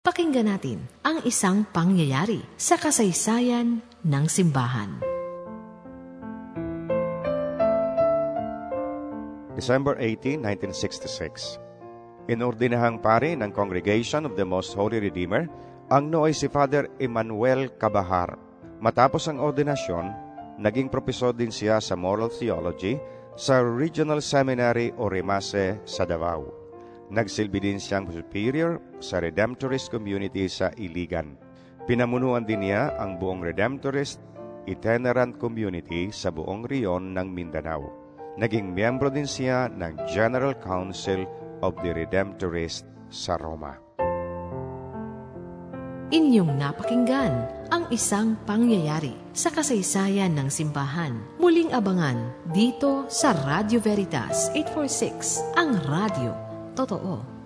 Pakinggan natin ang isang pangyayari sa kasaysayan ng simbahan. December 18, 1966. Inordinahang pari ng Congregation of the Most Holy Redeemer ang nooy si Father Emmanuel Cabahar. Matapos ang ordinasyon, naging propesor din siya sa Moral Theology sa Regional Seminary o Remase sa Davao. Nagsilbi din siyang superior sa Redemptorist community sa Iligan. Pinamunuan din niya ang buong Redemptorist itinerant community sa buong riyon ng Mindanao. Naging miyembro din siya ng General Council of the Redemptorist sa Roma. Inyong napakinggan ang isang pangyayari sa kasaysayan ng simbahan. Muling abangan dito sa Radio Veritas 846, ang radio 多多哦。